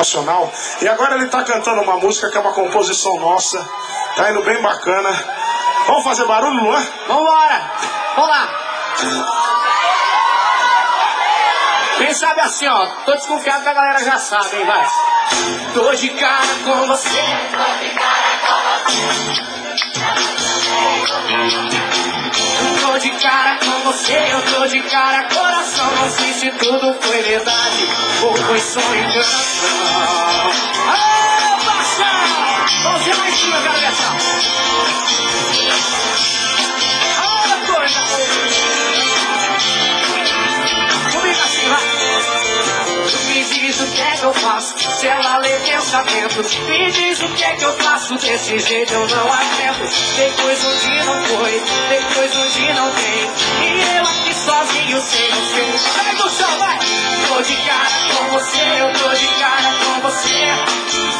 nacional. E agora ele tá cantando uma música que é uma composição nossa. Tá indo bem bacana. Vamos fazer barulho, Luan? Vambora! Vamos lá! Quem sabe assim, ó, tô desconfiado que a galera já sabe, hein, vai. Tô de cara com você. Tô de cara com você. Tô de cara com você, eu tô de cara, coração. Não sei se tudo foi verdade ou foi só enganação. Aê, baixa! Vamos ver mais cima, galera. Lê pensamento. Me diz o que é que eu faço desse jeito eu não aguento. Tem coisa onde não foi, tem coisa onde não tem. E eu aqui sozinho sem você. Sai do chão, vai! Tô de cara com você, eu tô de cara com você.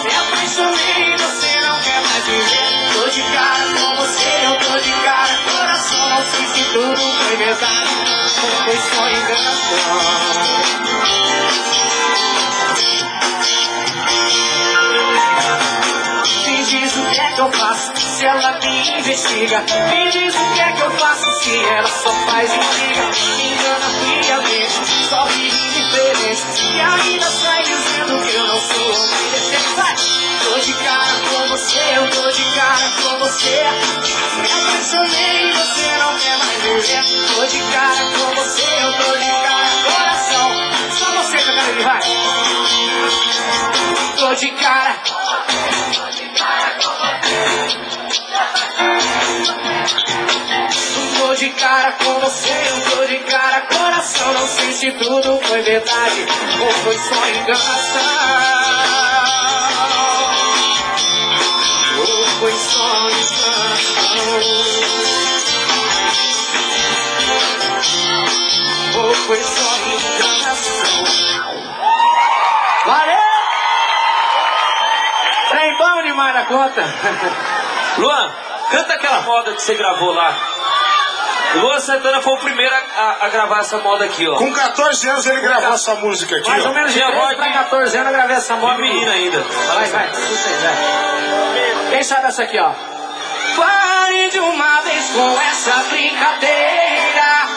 Me apaixonei você não quer mais viver. Tô de cara com você, eu tô de cara. Coração, não sei se tudo foi verdade. Foi só enganação. Que é eu faço se ela me investiga. Me diz o que é que eu faço se ela só faz intriga. Me engana friamente, só vive diferente. E ainda sai dizendo que eu não sou homem decente. Vai! Tô de cara com você, eu tô de cara com você. Me apaixonei e você não quer mais viver. Tô de cara com você, eu tô de cara coração. Só você que eu quero ele vai. Tô de cara. Cara com você, eu tô de cara coração. Não sei se tudo foi verdade ou foi só enganação. Ou foi só enganação. Ou foi só enganação. Valeu! Trem bom demais da conta. Luan, canta aquela moda que você gravou lá. Luan Santana foi o primeiro a, a- a gravar essa moda aqui, ó. Com 14 anos ele gravou essa música aqui, Mais ou ó. menos de Tinha 13 voz pra de- 14 anos eu gravei essa moda. De menina ainda. Vai, vai, escuta aí, vai. Quem sabe essa aqui, ó? Pare de uma vez com essa brincadeira.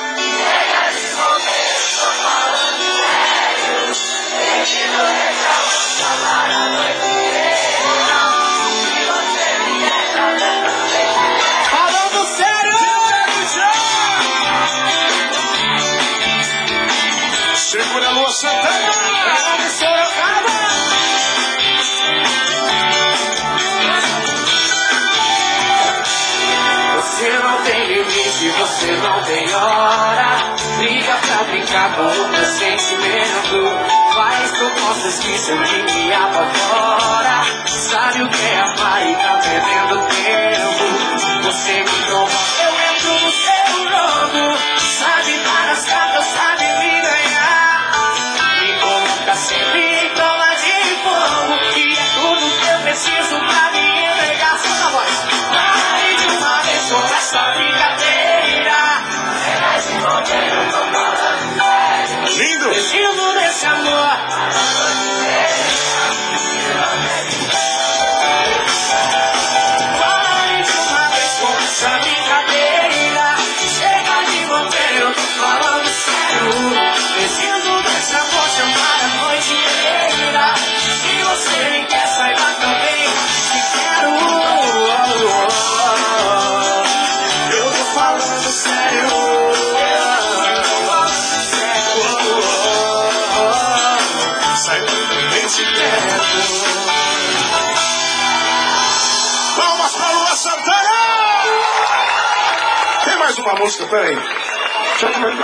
Falando não tem hora. Liga pra brincar com o meu sentimento. Faz esquecer que me apavora. Sabe o que é amar e tá perdendo tempo. Você me tromba, eu entro no seu jogo. Sabe mais uma música, peraí.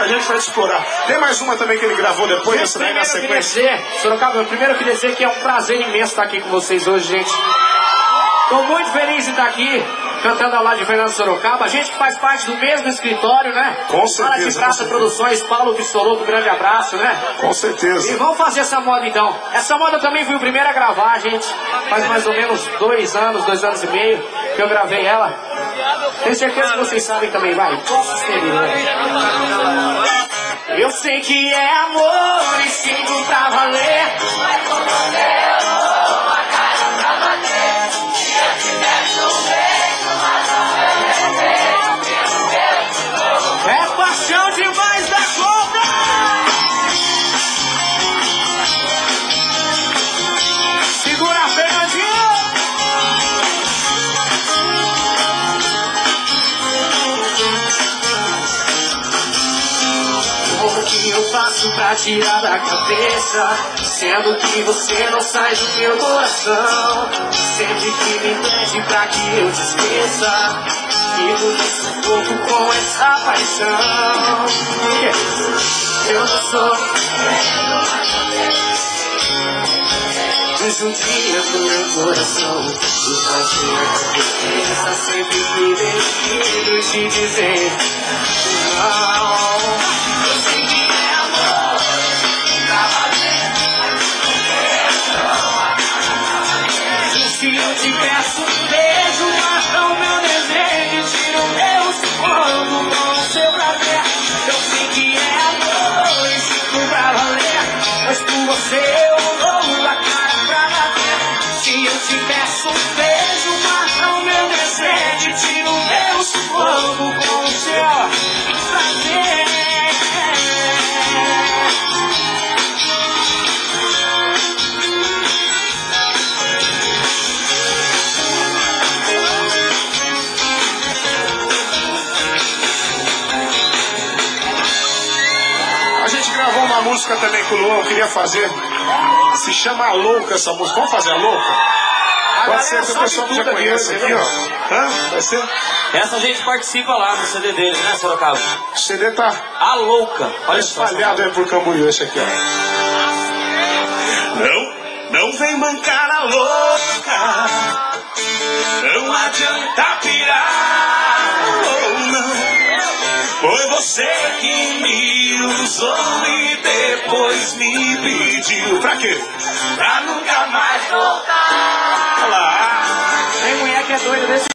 A gente vai explorar. Tem mais uma também que ele gravou depois, essa daí na Primeiro eu queria sequência. dizer, Sorocaba, primeiro eu queria dizer que é um prazer imenso estar aqui com vocês hoje, gente. Estou muito feliz de estar aqui cantando ao lado de Fernando Sorocaba. A gente que faz parte do mesmo escritório, né? Com certeza, Fala de Praça. Produções, Paulo Bissoloto, grande abraço, né? Com E certeza. vamos fazer essa moda então. Essa moda eu também fui o primeiro a gravar, gente. Faz mais ou menos dois anos, dois anos e meio que eu gravei ela. Tenho certeza que vocês sabem também, vai. Eu sei que é amor e sinto pra valer. Isso pra tirar da cabeça. Sendo que você não sai do meu coração. Sempre que me pede pra que eu te esqueça. Fico pouco com essa paixão. Eu não sou. Dia no meu coração E você esqueça sempre que decido te dizer Não beijo Mata o meu desejo Tira o meu sufoco com o seu prazer música também com o Luan, queria fazer. Se chama Louca essa música. Vamos fazer A Louca? Pode ser que o pessoal que já conhece aqui, ó. Hã? Vai ser? Essa a gente participa lá no CD dele, né, Sorocaba? O CD tá A Louca. Olha só. espalhado aí por Camboriú, esse aqui, ó. Não, não vem mancar a louca. Não adianta pirar, oh, não. Foi você que me usou e depois me pediu. Pra quê? Pra nunca mais voltar. Lá. Tem mulher que é doida desse